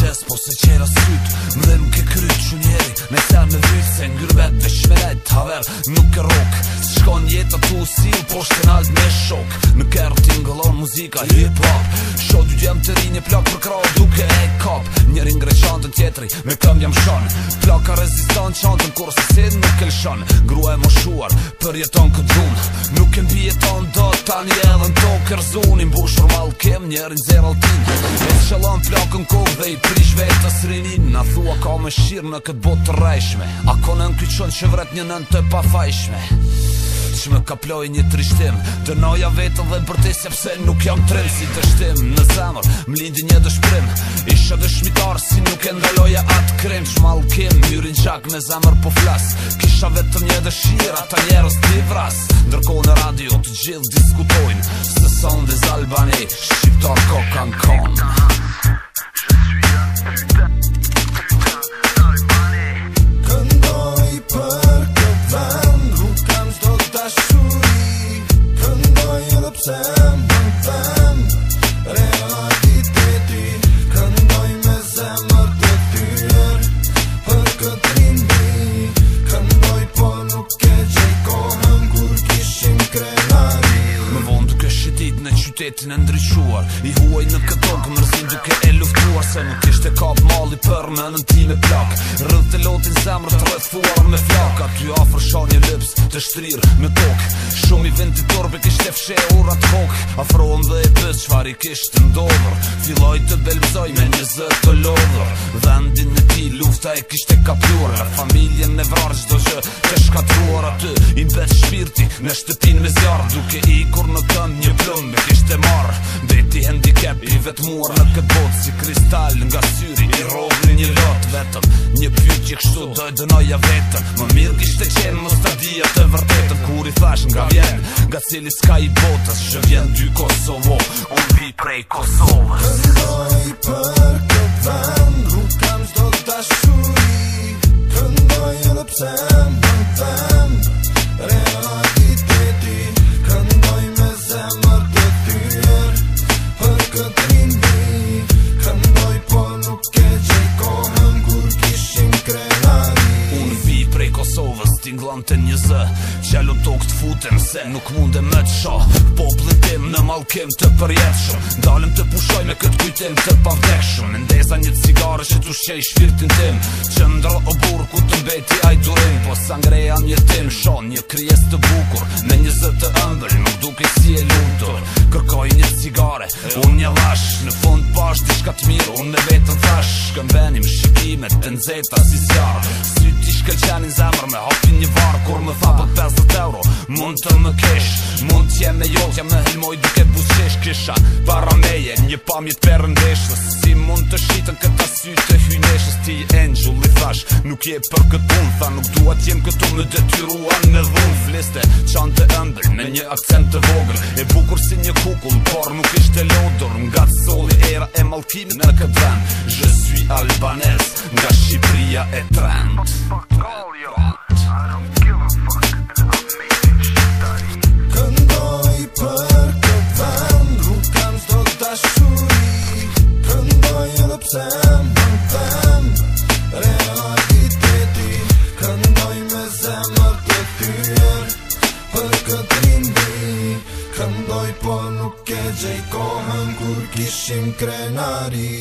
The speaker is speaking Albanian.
qes po se qera syt Më dhe nuk e kryt që njeri Me ser me dhyt se ngrybet dhe shmeret Haver nuk e rok Si shkon jetë ato usil Po shken alt me shok Nuk e rëti ngëllon muzika hip hop Shodu djem të rinje plak për krau duke e kap Njërin greqon të tjetëri me këmbë jam shon Floka reziston qantën kur se sidhë nuk këllshon Grua e moshuar për jeton këtë dhun Nuk e mbi jeton do tani edhe në to kërzun I mbushur mal kem njërin zero tin E shalon flokën kuk dhe i prish vetë srinin Na thua ka me shirë në këtë botë të rejshme Ako në që vret një nën të pafajshme që me kaploj një trishtim Dënoja vetën dhe bërtis sepse nuk jam trim si të shtim Në zemër, më lindi një dëshprim Isha dëshmitar si nuk e ndaloja atë krim Shmal kim, myrin qak me zemër po flas Kisha vetëm një dëshirë, ata njerës t'i vras Ndërko në radio të gjithë diskutojnë Se son dhe zalbani, shqiptar kokan kokan jetin e ndryshuar I huaj në këtë dogë duke e luftuar Se nuk ishte kap mali për me në ti me plak Rëdhë të lotin zemrë të rëthfuar me flak A ty afrë një lips të shtrir me tok Shumë i vend të torbe kishte fshe urat hok Afrohen dhe e pës qfar i kishtë ndodhër Filoj të belbzoj me një zë të lodhër Vendin e ti lufta e kishte kapluar Familjen e vrarë gjdo gjë të shkatruar aty Imbet shpirti në shtëpin me zjarë duke që kështu dojtë dënoja vetën Më mirë kishtë të qenë Më të të vërtetën Kur i thash nga vjenë, nga cili s'ka i botës Shë vjenë dy Kosovo, unë vi prej Kosovës Kosovës Tinglon të njëzë Qalu tok të futem se nuk munde me të shoh Poplin tim në malkim të përjetëshëm Dalim të pushoj me këtë kujtim të pavdekshëm Ndeza një cigare që të shqej shpirtin tim Që ndro o burë ku të mbeti a i durim Po sangreja një tim shon një kryes të bukur Me njëzë të ëmbër nuk duke si e lutur Kërkoj një cigare, unë një lash Në fund pash, di të mirë, unë në vetën thash Këmbeni qimet të nëzeta si zjarë Sy t'i shkel qenin zemër me hapin një varë Kur më thapë për 50 euro mund të më kesh Mund t'je me jollë jam në hilmoj duke busesh Kisha para meje një pamjet për ndeshës Si mund të shqitën këta sy të hyneshës Ti angel i thash nuk je për këtë unë Tha nuk duat jem këtu me detyruan me dhunë Fliste qanë të ëmbër me një akcent të vogër E bukur si një kukull por nuk ishte lodur Nga soli era e malkimin në këtë mendoj po nuk e gjej kohën kur kishim krenari